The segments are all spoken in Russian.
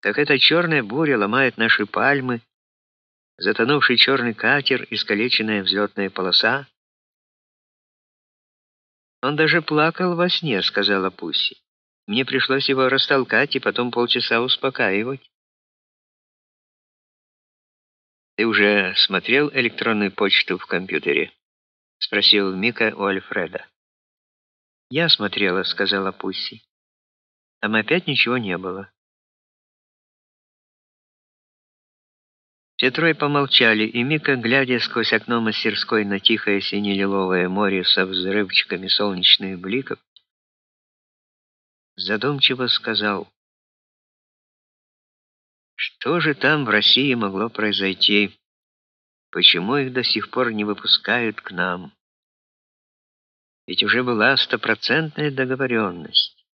как эта черная буря ломает наши пальмы, затонувший черный катер, искалеченная взлетная полоса. Он даже плакал во сне, сказала Пусси. Мне пришлось его растолкать и потом полчаса успокаивать. Ты уже смотрел электронную почту в компьютере? спросил Мика у Альфреда. Я смотрела, сказала Пусси. Там опять ничего не было. Все трое помолчали, и Мика, глядя сквозь окно мастерской на тихое сине-лиловое море со взрывчиками солнечных бликов, задумчиво сказал: "Что же там в России могло произойти? Почему их до сих пор не выпускают к нам? Ведь уже была стопроцентная договоренность.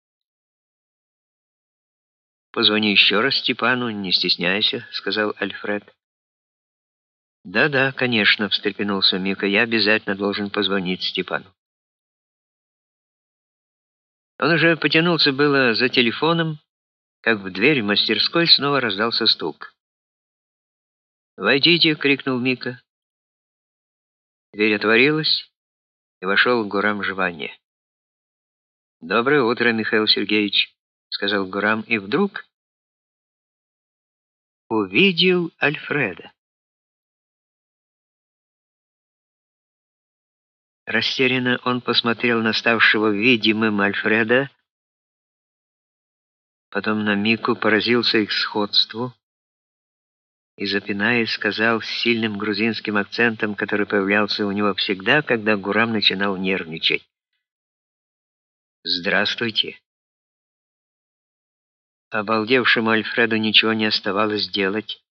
Позвони еще раз Степану, не стесняйся, сказал Альфред. Да-да, конечно, встрепенулся Мика. Я обязательно должен позвонить Степану. Он уже потянулся было за телефоном, как в дверь мастерской снова раздался стук. "Войдите", крикнул Мика. Дверь отворилась, и вошел Гурам Жванье. "Доброе утро, Михаил Сергеевич", сказал Гурам и вдруг увидел Альфреда. Растерянно он посмотрел на ставшего видимым Альфреда, потом на Мику поразился их сходству и запинаясь сказал с сильным грузинским акцентом, который появлялся у него всегда, когда Гурам начинал нервничать: "Здравствуйте". Обалдевшему Альфреду ничего не оставалось делать,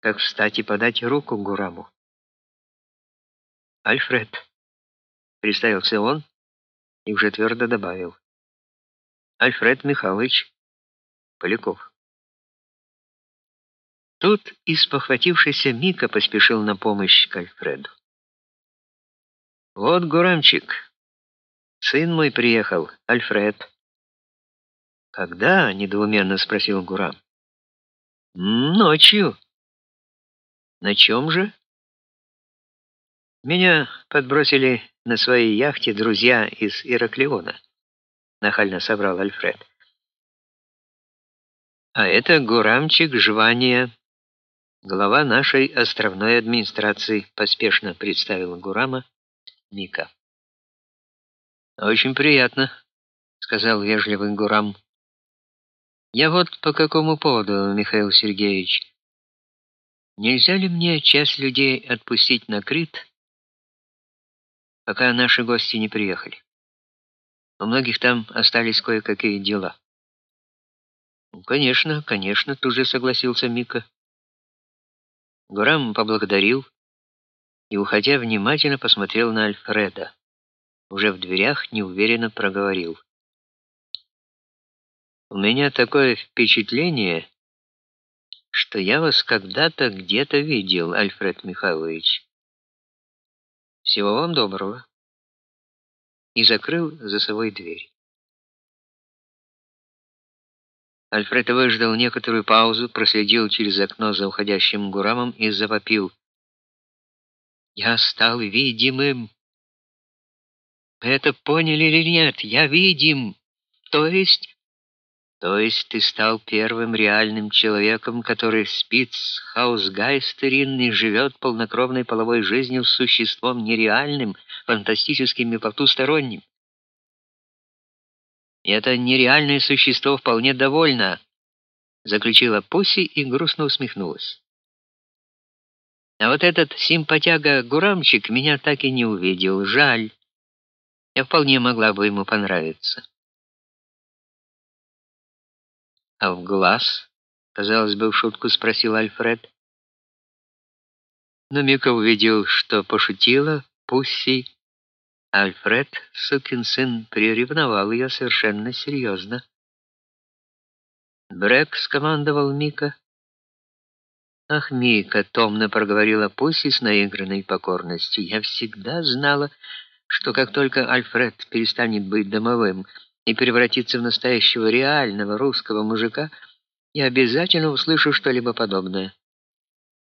как встать и подать руку Гураму. "Альфред", Представился он и уже твердо добавил: Альфред Михайлович Поляков. Тут испохватившийся Мика поспешил на помощь к Альфреду. Вот Гурамчик. Сын мой приехал, Альфред. Когда? недоуменно спросил Гурам. Ночью. На чем же? Меня подбросили на своей яхте друзья из Ираклиона, нахально соврал Альфред. А это Гурамчик Жвания, глава нашей островной администрации, поспешно представил Гурама Мика. Очень приятно, сказал вежливый Гурам. Я вот по какому поводу, Михаил Сергеевич. Нельзя ли мне часть людей отпустить на Крит? Пока наши гости не приехали. У многих там остались кое-какие дела. Ну, конечно, конечно, тут же согласился Мика. Гурам поблагодарил и, уходя, внимательно посмотрел на Альфреда. Уже в дверях неуверенно проговорил: "У меня такое впечатление, что я вас когда-то где-то видел, Альфред Михайлович". Всего вам доброго. И закрыл за собой дверь. Альфред выждал некоторую паузу, проследил через окно за уходящим Гурамом и завопил: "Я стал видимым. Это поняли или нет? Я видим. То есть то есть ты стал первым реальным человеком, который спит с хаусгайстерин и живет полнокровной половой жизнью с существом нереальным, фантастическим и потусторонним. Это нереальное существо вполне довольно, заключила Пусси и грустно усмехнулась. А вот этот симпатяга Гурамчик меня так и не увидел, жаль. Я вполне могла бы ему понравиться. А в глаз? казалось бы, в шутку спросил Альфред. Но Мика увидел, что пошутила Пусси. Альфред, сукин сын, приревновал ее совершенно серьезно. Брэк скомандовал Мика. Ах, Мика, томно проговорила Пусси с наигранной покорностью. Я всегда знала, что как только Альфред перестанет быть домовым, и превратиться в настоящего реального русского мужика, Я обязательно услышу что-либо подобное.